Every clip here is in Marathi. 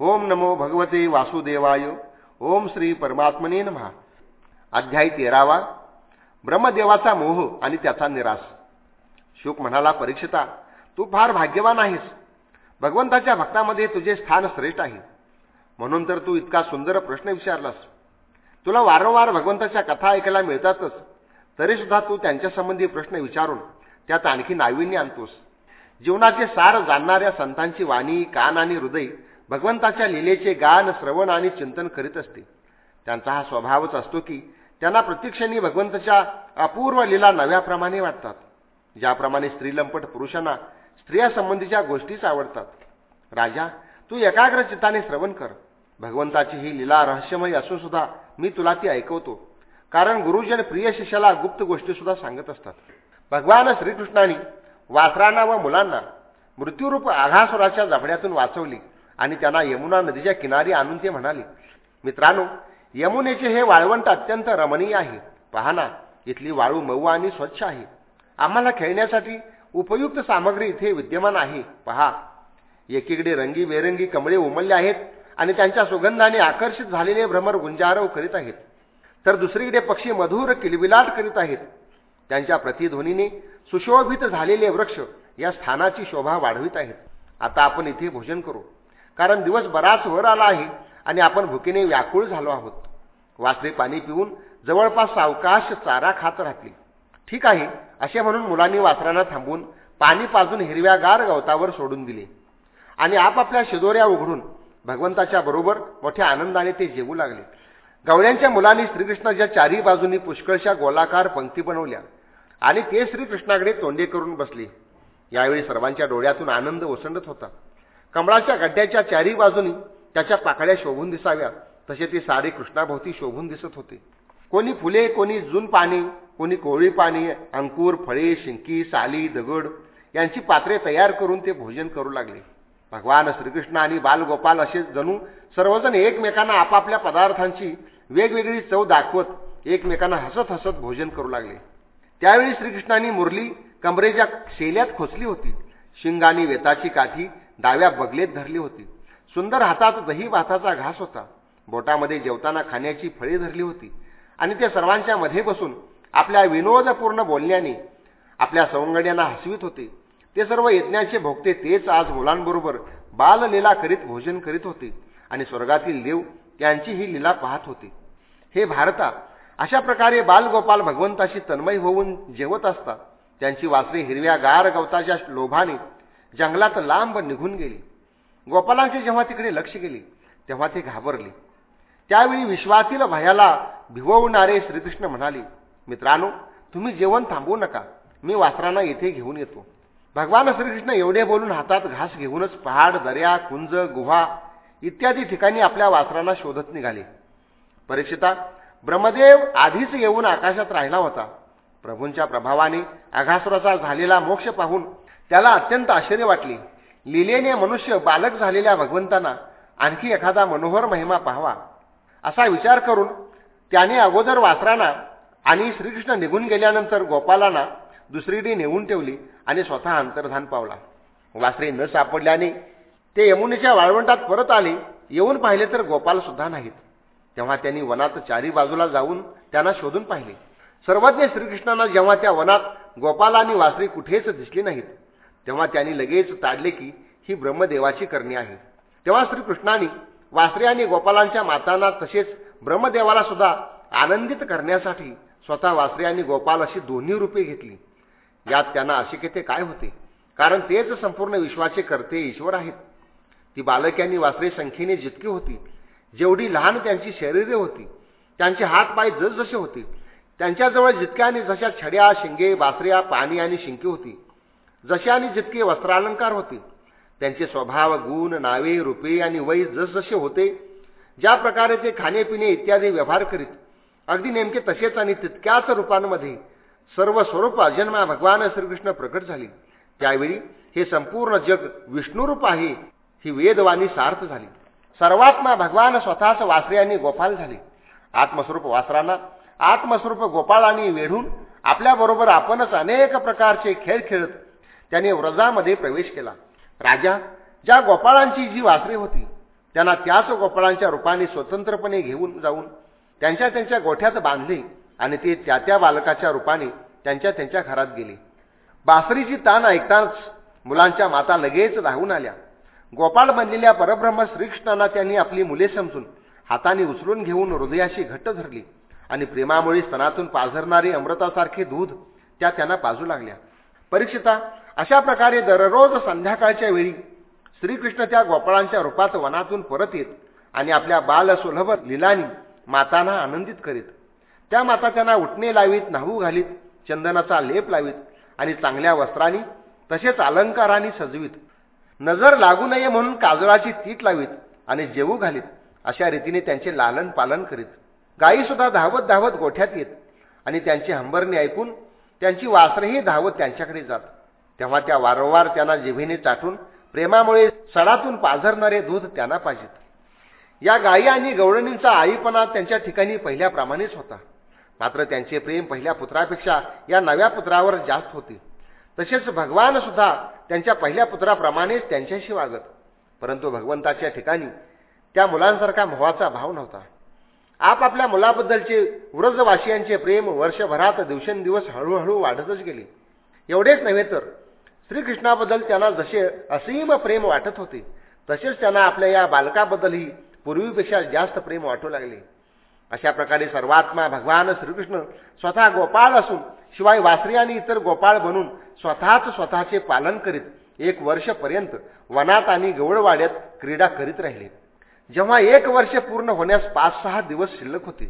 ओम नमो भगवते वासुदेवाय। ओम श्री परमात्मने महा अध्याय तेरावा। ब्रह्मदेवाचा मोह आणि त्याचा निराश। शुक म्हणाला परीक्षिता तू फार भाग्यवान आहेस. भगवंताच्या भक्तामध्ये तुझे स्थान श्रेष्ठ आहे. म्हणून तर तू इतका सुंदर प्रश्न विचारलास. तुला वारंवार भगवंताच्या कथा ऐकायला मिळतातच. तरीसुद्धा तू त्यांच्यासंबंधी प्रश्न विचारून त्यात आणखी नाविन्य आणतोस. जीवनाचे सार जाणणाऱ्या संतांची वाणी कान आणि हृदय भगवंताच्या लिलेचे गान श्रवण आणि चिंतन करीत असते. त्यांचा हा स्वभावच असतो की त्यांना प्रत्यक्षणी भगवंताच्या अपूर्व लीला नव्याप्रमाणे वाटतात. ज्याप्रमाणे स्त्रीलंपट पुरुषांना स्त्रियासंबंधीच्या गोष्टीच आवडतात. राजा तू एकाग्र चित्ताने श्रवण कर. भगवंताची ही लीला रहस्यमयी असून सुद्धा मी तुला ती ऐकवतो. कारण गुरुजन प्रिय शिष्याला गुप्त गोष्टी सुद्धा सांगत असतात. भगवान श्रीकृष्णाने वासरांना व मुलांना मृत्यूरूप आघासुराच्या जबड्यातून वाचवली. आणि त्यांना यमुना नदीच्या किनारी आणून ते म्हणाले मित्रांनो यमुनेचे हे वाळवंट अत्यंत रमणीय आहे. पहा ना इथली वाळू मऊ आणि स्वच्छ आहे. आम्हाला खेळण्यासाठी उपयुक्त सामग्री इथे विद्यमान आहे. पहा एकीकडे रंगीबेरंगी कमळे उमलले आहेत आणि त्यांच्या सुगंधाने आकर्षित झालेले भ्रमर गुंजारव करीत आहेत. तर दुसरीकडे पक्षी मधुर किलबिलाट करीत आहेत. त्यांच्या प्रतिध्वनीने सुशोभित झालेले वृक्ष या स्थानाची शोभा वाढवित आहेत. आता आपण इथे भोजन करू. कारण दिवस बराच वर आला आहे आणि आपण भुकेने व्याकुळ झालो आहोत. वासरे पाणी पिऊन जवळपास सावकाश चारा खात राहतील. ठीक आहे असे म्हणून मुलांनी वासरांना थांबून पाणी पाजून हिरव्यागार गवतावर सोडून दिले. आणि आपापल्या शिदोऱ्या उघडून भगवंताच्या बरोबर मोठ्या आनंदाने ते जेवू लागले. गवळ्यांच्या मुलांनी श्रीकृष्णाच्या चारी बाजूनी पुष्कळशा गोलाकार पंक्ती बनवल्या आणि ते श्रीकृष्णाकडे तोंडे करून बसले. यावेळी सर्वांच्या डोळ्यातून आनंद ओसंडत होता. कमळाच्या गड्ड्याच्या चारी बाजूनी त्याच्या पाकळ्या शोभून दिसाव्या. तसे ते सारे कृष्णाभोवती शोभून दिसत होते. कोणी फुले कोणी जून पाणी कोणी कोळी पाणी अंकुर फळे शिंकी साली दगड यांची पात्रे तयार करून ते भोजन करू लागले. भगवान श्रीकृष्ण आणि बालगोपाल असे जणू सर्वजण एकमेकांना आपापल्या पदार्थांची वेगवेगळी चव दाखवत एकमेकांना हसत हसत भोजन करू लागले. त्यावेळी श्रीकृष्णाने मुरली कमरेच्या शेल्यात खोचली होती. शिंगानी वेताची काठी डाव्या बगलेत धरली होती. सुंदर हातात दही भाताचा घास होता. बोटामध्ये जेवताना खाण्याची फळे धरली होती. आणि ते सर्वांच्या मध्ये बसून आपल्या विनोदपूर्ण बोलण्याने आपल्या सवंगड्यांना हसवीत होते. ते सर्व यज्ञाचे भोगते तेच आज मुलांबरोबर बाललीला करीत भोजन करीत होते. आणि स्वर्गातील देव त्यांची ही लीला पाहत होते. हे भारता अशा प्रकारे बालगोपाल भगवंताशी तन्मय होऊन जेवत असतात त्यांची वासरे हिरव्या गार गवताच्या लोभाने जंगलात लांब निघून गेली. गोपालांचे जेव्हा तिकडे लक्ष गेले तेव्हा ते घाबरले. त्यावेळी विश्वातील भयाला भिववणारे श्रीकृष्ण म्हणाले मित्रांनो तुम्ही जेवण थांबवू नका. मी वासरांना येथे घेऊन येतो. भगवान श्रीकृष्ण एवढे बोलून हातात घास घेऊनच पहाड दर्या कुंज गुहा इत्यादी ठिकाणी आपल्या वासरांना शोधत निघाले. परीक्षिता ब्रह्मदेव आधीच येऊन आकाशात राहिला होता. प्रभूंच्या प्रभावाने आघासुराचा झालेला मोक्ष पाहून त्याला अत्यंत आश्चर्य वाटले. लिलेने मनुष्य बालक झालेल्या भगवंतांना आणखी एखादा मनोहर महिमा पाहावा. असा विचार करून त्याने अगोदर वासरांना आणि श्रीकृष्ण निघून गेल्यानंतर गोपालांना दुसरीकडे नेऊन ठेवली आणि स्वतः अंतर्धान पावला. वासरे न सापडल्याने ते यमुनेच्या वाळवंटात परत आले. येऊन पाहिले तर गोपाल सुद्धा नाहीत. तेव्हा त्यांनी वनात चारी बाजूला जाऊन त्यांना शोधून पाहिले. सर्वज्ञ श्रीकृष्णांना जेव्हा त्या वनात गोपाल आणि वासरी कुठेच दिसली नाहीत तेव्हा त्यांनी लगेच ताडले की ही ब्रह्मदेवाची करणी आहे. तेव्हा श्रीकृष्णाने वासरे आणि गोपालांच्या मातांना तसेच ब्रह्मदेवाला सुद्धा आनंदित करण्यासाठी स्वतः वासरे आणि गोपाल अशी दोन्ही रूपे घेतली. यात त्यांना अशिकेते काय होते? कारण तेच संपूर्ण विश्वाचे करते ईश्वर आहेत. ती बालक्यांनी वासरे संख्येने जितकी होती जेवढी लहान त्यांची शरीरे होती त्यांचे हात पाय जसजसे होते त्यांच्याजवळ जितक्या आणि जशा छड्या शिंगे बासऱ्या पाणी आणि शिंके होती जसे आणि जितके वस्त्रालंकार होते त्यांचे स्वभाव गुण नावे रूपे आणि वय जसजसे होते ज्या प्रकारे ते खाणेपिणे इत्यादी व्यवहार करीत अगदी नेमके तसेच आणि तितक्याच रूपांमध्ये सर्व स्वरूप अजन्मा भगवान श्रीकृष्ण प्रकट झाली. त्यावेळी हे संपूर्ण जग विष्णुरूप आहे ही वेदवाणी सार्थ झाली. सर्वात्मा भगवान स्वतःच वासरे आणि गोपाल झाले. आत्मस्वरूप वासरांना आत्मस्वरूप गोपाळाने वेढून आपल्याबरोबर आपणच अनेक प्रकारचे खेळ खेळत त्याने व्रजामध्ये प्रवेश केला. राजा ज्या गोपाळांची जी वासरे होती त्यांना त्याच गोपाळांच्या रूपाने स्वतंत्रपणे घेऊन जाऊन त्यांच्या त्यांच्या गोठ्यात बांधले आणि ते त्या त्या बालकाच्या रूपाने त्यांच्या त्यांच्या घरात गेले. बासरीची ताण ऐकताच मुलांच्या माता लगेच धावून आल्या. गोपाळ बनलेल्या परब्रह्म श्रीकृष्णांना त्यांनी आपली मुले समजून हाताने उचलून घेऊन हृदयाशी घट्ट धरली आणि प्रेमामुळे स्तनातून पाझरणारे अमृतासारखे दूध त्या त्यांना पाजू लागल्या. परीक्षिता अशा प्रकारे दररोज संध्याकाळच्या वेळी श्रीकृष्ण त्या गोपाळांच्या रूपात वनातून परत येत आणि आपल्या बालसुलभ लिलानी मातांना आनंदित करीत. त्या माता त्यांना उठणे लावीत नाहू घालीत चंदनाचा लेप लावीत आणि चांगल्या वस्त्रांनी तसेच अलंकारांनी सजवीत. नजर लागू नये म्हणून काजळाची तीट लावीत आणि जेवू घालीत अशा रीतीने त्यांचे लालन पालन करीत. गायी सुद्धा धावत धावत गोठ्यात येत आणि त्यांची हंबरणी ऐकून त्यांची वासरही धावत त्यांच्याकडे जात. तेव्हा त्या वारंवार त्यांना जिभेने चाटून प्रेमामुळे सडातून पाझरणारे दूध त्यांना पाहिजेत या गायी आणि गवळणींचा आईपणा त्यांच्या ठिकाणी पहिल्याप्रमाणेच होता. मात्र त्यांचे प्रेम पहिल्या पुत्रापेक्षा या नव्या पुत्रावर जास्त होते. तसेच भगवान सुद्धा त्यांच्या पहिल्या पुत्राप्रमाणेच त्यांच्याशी वागत. परंतु भगवंताच्या ठिकाणी त्या मुलांसारखा मोहाचा भाव नव्हता. आपापल्या मुलाबद्दलचे व्रजवासियांचे प्रेम वर्षभरात दिवसेंदिवस हळूहळू वाढतच गेले. एवढेच नव्हे तर श्रीकृष्णाबद्दल त्यांना जसे असीम प्रेम वाटत होते तसेच त्यांना आपल्या या बालकाबद्दलही पूर्वीपेक्षा जास्त प्रेम वाटू लागले. अशा प्रकारे सर्वात्मा भगवान श्रीकृष्ण स्वतः गोपाळ असून शिवाय वासरी आणि इतर गोपाळ बनून स्वतःच स्वतःचे पालन करीत एक वर्षपर्यंत वनात आणि गवळवाड्यात क्रीडा करीत राहिले. जेव्हा एक वर्ष पूर्ण होण्यास पाच सहा दिवस शिल्लक होते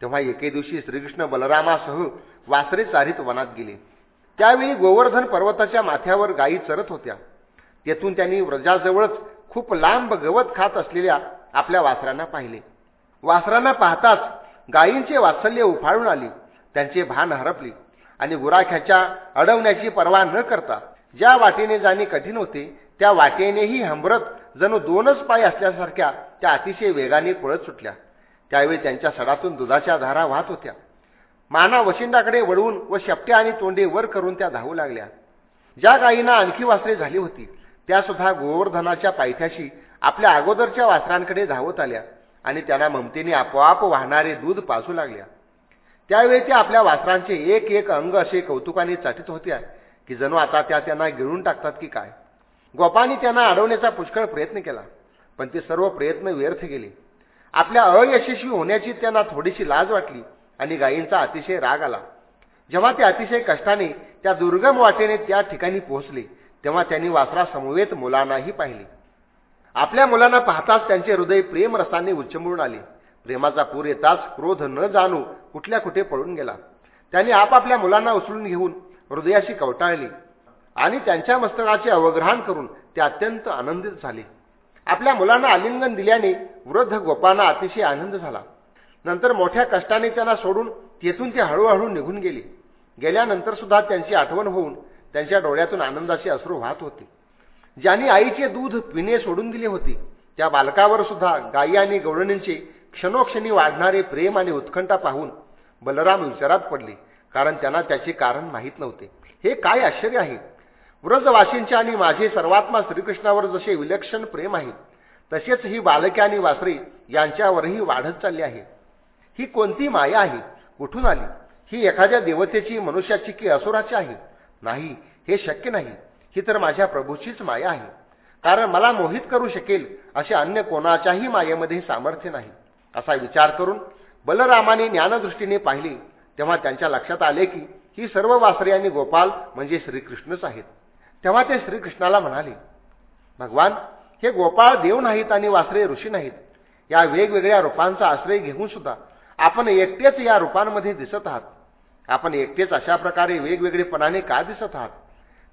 तेव्हा एके दिवशी श्रीकृष्ण बलरामासह वासरे चारीत वनात गेले. त्यावेळी गोवर्धन पर्वताच्या माथ्यावर गायी चरत होत्या. तेथून त्यांनी व्रजाजवळच खूप लांब गवत खात असलेल्या आपल्या वासरांना पाहिले. वासरांना पाहताच गायींचे वात्सल्य उफाळून आली. त्यांचे भान हरपले आणि गुराख्याच्या अडवण्याची पर्वा न करता ज्या वाटेने जाणे कठीण होते त्या वाटेनेही हंबरत जणू दोनच पाय असल्यासारख्या त्या अतिशय वेगाने पळत सुटल्या. त्यावेळी त्यांच्या सडातून दुधाच्या धारा वाहत होत्या. माना वशिंडाकडे वळवून व शेपट्या आणि तोंडे वर करून त्या धावू लागल्या. ज्या गायींना आणखी वासरे झाली होती त्या सुद्धा गोवर्धनाच्या पायथ्याशी आपल्या अगोदरच्या वासरांकडे धावत आल्या आणि त्यांना ममतेने आपोआप वाहणारे दूध पाजू लागल्या. त्यावेळी त्या आपल्या वासरांचे एक एक अंग असे कौतुकाने चाटीत होत्या की जणू आता त्या त्यांना गिळून टाकतात की काय. गोपानी त्यांना अडवण्याचा पुष्कळ प्रयत्न केला पण ते सर्व प्रयत्न व्यर्थ गेले. आपल्या अयशस्वी होण्याची त्यांना थोडीशी लाज वाटली आणि गायींचा अतिशय राग आला. जेव्हा ते अतिशय कष्टाने त्या दुर्गम वाटेने त्या ठिकाणी पोहोचले तेव्हा त्यांनी वासरा समवेत मुलांनाही पाहिले. आपल्या मुलांना पाहताच त्यांचे हृदय प्रेमरसाने उच्चमळून आले. प्रेमाचा पूर येताच क्रोध न जाणू कुठल्या कुठे पळून गेला. त्यांनी आपापल्या मुलांना उचलून घेऊन हृदयाशी कवटाळली आणि त्यांच्या मस्तकाचे अवग्रहण करून ते अत्यंत आनंदित झाले. आपल्या मुलांना आलिंगन दिल्याने वृद्ध गोपांना अतिशय आनंद झाला. नंतर मोठ्या कष्टाने त्यांना सोडून तेथून ते हळूहळू निघून गेले. गेल्यानंतर सुद्धा त्यांची आठवण होऊन त्यांच्या डोळ्यातून आनंदाचे अश्रू वाहत होते. ज्यांनी आईचे दूध पिणे सोडून दिले होते त्या बालकावर सुद्धा गायी आणि गवळणींचे क्षणोक्षणी वाढणारे प्रेम आणि उत्कंठा पाहून बलराम विचारात पडले कारण त्यांना त्याचे कारण माहीत नव्हते. हे काय आश्चर्य आहे? व्रजवासींचे आणि माझे सर्वात्मा श्रीकृष्णावर जसे विलक्षण प्रेम आहे तसेच ही बालके आणि वासरे यांच्यावरही वाढत चालली आहे. ही कोणती माया आहे? कुठून आली? ही एखाद्या देवतेची मनुष्याची की असुराची आहे? नाही हे शक्य नाही. ही तर माझ्या प्रभूचीच माया आहे. कारण मला मोहित करू शकेल असे अन्य कोणाच्याही मायेमध्ये सामर्थ्य नाही. असा विचार करून बलरामाने ज्ञानदृष्टीने पाहिले तेव्हा त्यांच्या लक्षात आले की ही सर्व वासरे आणि गोपाल म्हणजे श्रीकृष्णच आहेत. तेव्हा ते श्रीकृष्णाला म्हणाले भगवान हे गोपाळ देव नाहीत आणि वासरे ऋषी नाहीत. या वेगवेगळ्या रूपांचा आश्रय घेऊन सुद्धा आपण एकटेच या रूपांमध्ये दिसत आहात. आपण एकटेच अशा प्रकारे वेगवेगळेपणाने का दिसत आहात?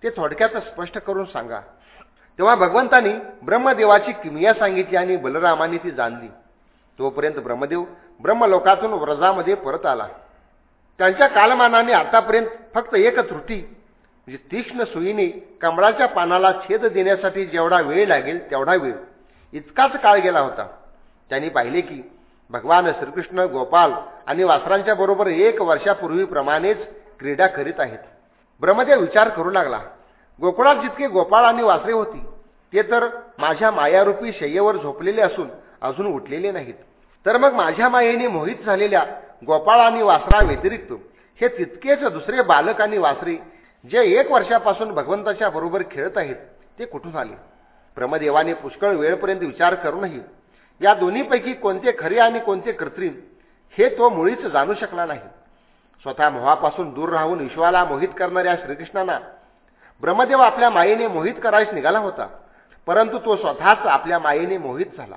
ते थोडक्यात स्पष्ट करून सांगा. तेव्हा भगवंतानी ब्रह्मदेवाची किमिया सांगितली आणि बलरामाने ती जाणली. तोपर्यंत ब्रह्मदेव ब्रह्मलोकातून व्रजामध्ये परत आला. त्यांच्या कालमानाने आतापर्यंत फक्त एक त्रुटी म्हणजे तीक्ष्ण सुईने कमळाच्या पानाला छेद देण्यासाठी जेवढा वेळ लागेल तेवढा वेळ. इतकाच काळ गेला होता. त्यांनी पाहिले की भगवान श्रीकृष्ण गोपाल आणि वासरांच्या बरोबर एक वर्षापूर्वीप्रमाणेच क्रीडा करीत आहेत. ब्रह्मदेव विचार करू लागला. गोकुळात जितके गोपाळ आणि वासरे होती ते तर माझ्या मायारूपी शय्येवर झोपलेले असून अजून उठलेले नाहीत. तर मग माझ्या मायेने मोहित झालेल्या गोपाळ आणि वासरा व्यतिरिक्त हे तितकेच दुसरे बालक आणि वासरे जे एक वर्षापासून भगवंताच्या बरोबर खेळत आहेत ते कुठून आले? ब्रह्मदेवाने पुष्कळ वेळपर्यंत विचार करूनही या दोन्हीपैकी कोणते खरे आणि कोणते कृत्रिम हे तो मुळीच जाणू शकला नाही. स्वतः मोहापासून दूर राहून विश्वाला मोहित करणाऱ्या श्रीकृष्णांना ब्रह्मदेव आपल्या मायेने मोहित करायच निघाला होता परंतु तो स्वतःच आपल्या मायेने मोहित झाला.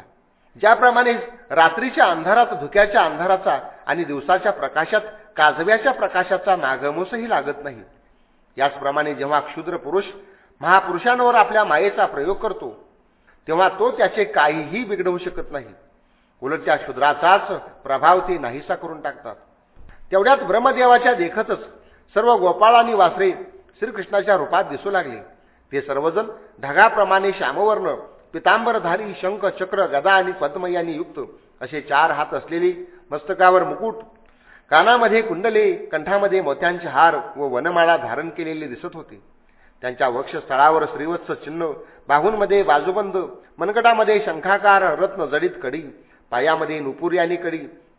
ज्याप्रमाणे रात्रीच्या अंधारात धुक्याच्या अंधाराचा आणि दिवसाच्या प्रकाशात काजव्याच्या प्रकाशाचा नागमोसही लागत नाही. याचप्रमाणे जेव्हा क्षुद्र पुरुष महापुरुषांवर आपल्या मायेचा प्रयोग करतो तेव्हा तो त्याचे काहीही बिघडवू शकत नाही. उलट त्या शूद्राचाच प्रभाव ते नाहीसा करून टाकतात. तेवढ्यात ब्रह्मदेवाच्या देखतच सर्व गोपाळ आणि वासरे श्रीकृष्णाच्या रूपात दिसू लागले. ते सर्वजण ढगाप्रमाणे श्यामवर्ण पितांबरधारी शंख चक्र गदा आणि पद्म यांनी युक्त असे चार हात असलेली मस्तकावर मुकुट कानामध्ये कुंडले कंठामध्ये मोत्यांचे हार व वनमाळा धारण केलेले दिसत होते. त्यांच्या वक्षस्थळावर श्रीवत्स चिन्ह बाहूंमध्ये बाजूबंद मनगटामध्ये शंखाकार रत्न जडित कडी पायामध्ये नुपुरी आणि कडी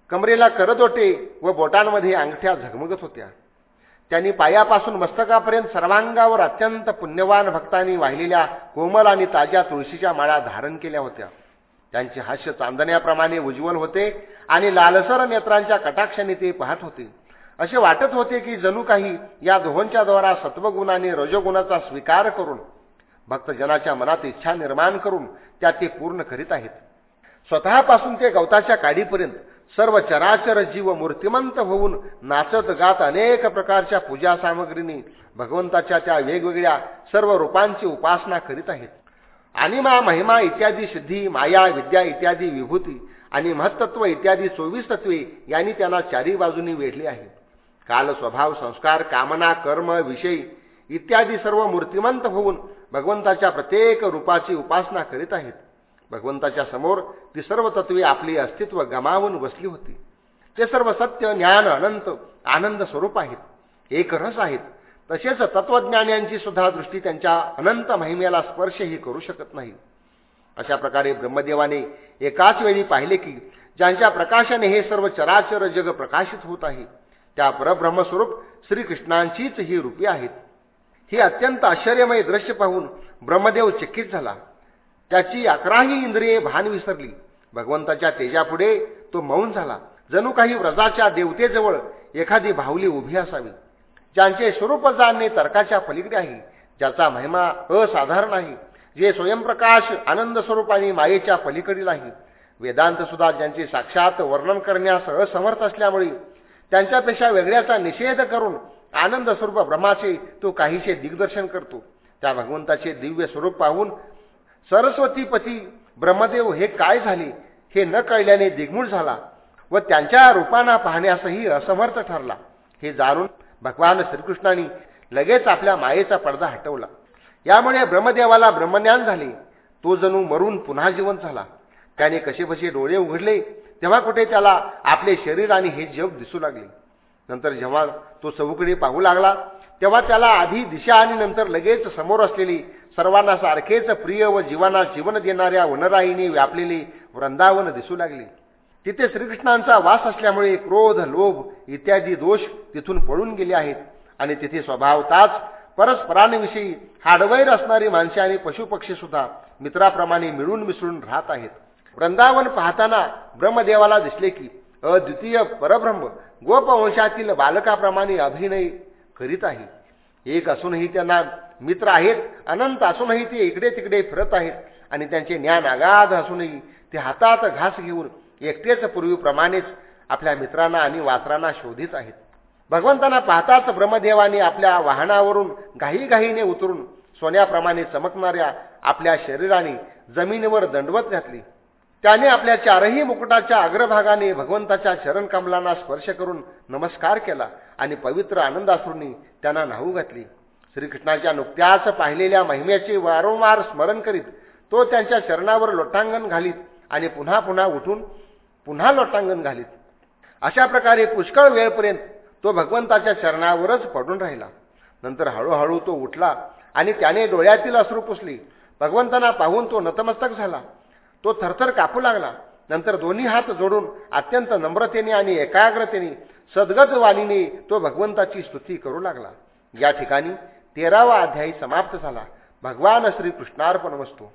कमरेला करदोटे व बोटांमध्ये अंगठ्या झगमगत होत्या. त्यांनी पायापासून मस्तकापर्यंत सर्वांगावर अत्यंत पुण्यवान भक्तांनी वाहिलेल्या कोमल आणि ताज्या तुळशीच्या माळा धारण केल्या होत्या. त्यांचे हास्य चांदण्याप्रमाणे उज्ज्वल होते आणि लालसर नेत्रांच्या कटाक्षाने ते पाहत होते. असे वाटत होते की जणू काही या दोहोंच्या द्वारा सत्वगुणाने रजोगुणाचा स्वीकार करून भक्तजनाच्या मनात इच्छा निर्माण करून त्या ते पूर्ण करीत आहेत. स्वतःपासून ते गवताच्या काडीपर्यंत सर्व चराचर जीव मूर्तिमंत होऊन नाचत गात अनेक प्रकारच्या पूजा सामग्रीने भगवंताच्या त्या वेगवेगळ्या सर्व रूपांची उपासना करीत आहेत. अनिमा महिमा इत्यादी सिद्धी माया विद्या इत्यादी विभूती आणि महत्त्व इत्यादी चोवीस तत्वे यांनी त्यांना चारी बाजूनी वेढली आहे काल स्वभाव संस्कार कामना कर्म विषयी इत्यादी सर्व मूर्तिमंत होऊन भगवंताच्या प्रत्येक रूपाची उपासना करीत आहेत. भगवंताच्या समोर ती सर्व तत्वे आपली अस्तित्व गमावून बसली होती. ते सर्व सत्य ज्ञान अनंत आनंद स्वरूप आहेत. एकरस आहेत. तसेच तत्वज्ञान्यांची सुद्धा दृष्टी त्यांच्या अनंत महिमेला स्पर्शही करू शकत नाही. अशा प्रकारे ब्रह्मदेवाने एकाच वेळी पाहिले की ज्यांच्या प्रकाशाने हे सर्व चराचर जग प्रकाशित होत आहे. त्या परब्रह्मस्वरूप श्रीकृष्णांचीच ही रूपी आहेत. ही अत्यंत आश्चर्यमय दृश्य पाहून ब्रह्मदेव चकित झाला. त्याची अकराही इंद्रिये भान विसरली. भगवंताच्या तेजापुढे तो मौन झाला. जणू काही व्रजाच्या देवतेजवळ एखादी भावली उभी असावी. ज्यांचे स्वरूप जाणणे तर्काच्या पलीकडे आहे. ज्याचा महिमा असाधारण आहे. जे स्वयंप्रकाश आनंद स्वरूप आणि मायेच्या पलीकडील आहे. वेदांत सुद्धा ज्यांचे साक्षात वर्णन करण्यास असमर्थ असल्यामुळे त्यांच्यापेक्षा वेगळ्याचा निषेध करून आनंद स्वरूप ब्रह्माचे तो काहीसे दिग्दर्शन करतो. त्या भगवंताचे दिव्य स्वरूप पाहून सरस्वतीपती ब्रह्मदेव हे काय झाले हे न कळल्याने दिग्मूळ झाला व त्यांच्या रूपांना पाहण्यासही असमर्थ ठरला. हे जाणून भगवान श्रीकृष्णाने लगेच आपल्या मायेचा पडदा हटवला. यामुळे ब्रह्मदेवाला ब्रह्मज्ञान झाले. तो जणू मरून पुन्हा जिवंत झाला. त्याने कसे डोळे उघडले तेव्हा कुठे त्याला आपले शरीर आणि हे जग दिसू लागले. नंतर जेव्हा तो चौकडे पाहू लागला तेव्हा त्याला आधी दिशा आणि नंतर लगेच समोर असलेली सर्वांना सारखेच प्रिय व जीवाना जीवन देणाऱ्या वनराईने व्यापलेली वृंदावन दिसू लागले. तिथे श्रीकृष्णांचा वास असल्यामुळे क्रोध लोभ इत्यादी दोष तिथून पळून गेले आहेत आणि तिथे स्वभावताच परस्परांविषयी हाडवैर असणारी माणसे आणि पशुपक्षी सुद्धा मित्राप्रमाणे मिळून मिसळून राहत आहेत. वृंदावन पाहताना ब्रह्मदेवाला दिसले की अद्वितीय परब्रह्म गोपवंशातील बालकाप्रमाणे अभिनय करीत आहे. एक असूनही त्यांना मित्र आहेत अनंत असूनही ते इकडे तिकडे फिरत आहेत आणि त्यांचे ज्ञान अगाध असूनही ते हातात घास घेऊन एकटेच पूर्वीप्रमाणेच आपल्या मित्रांना आणि वासरांना शोधित आहेत. भगवंतांना पाहताच ब्रह्मदेवाने आपल्या वाहनावरून घाईघाईने उतरून सोन्याप्रमाणे चमकणाऱ्या आपल्या शरीराने जमिनीवर दंडवत घातली. त्याने आपल्या चारही मुकुटाच्या अग्रभागाने भगवंताच्या शरणकमलांना स्पर्श करून नमस्कार केला आणि पवित्र आनंदासुरूंनी त्यांना न्हाऊ घातली. श्रीकृष्णाच्या नुकत्याच पाहिलेल्या महिम्याचे वारंवार स्मरण करीत तो त्यांच्या चरणावर लोटांगण घालीत आणि पुन्हा पुन्हा उठून पुन्हा लोटांगण घालीत. अशा प्रकारे पुष्कळ वेळपर्यंत तो भगवंताच्या चरणावरच पडून राहिला. नंतर हळूहळू तो उठला आणि त्याने डोळ्यातील अश्रू पुसली. भगवंतांना पाहून तो नतमस्तक झाला. तो थरथर कापू लागला. नंतर दोन्ही हात जोडून अत्यंत नम्रतेने आणि एकाग्रतेने सद्गत वाणीने तो भगवंताची स्तुती करू लागला. या ठिकाणी तेरावा अध्यायी समाप्त झाला. भगवान श्री कृष्णार्पण वस्तू.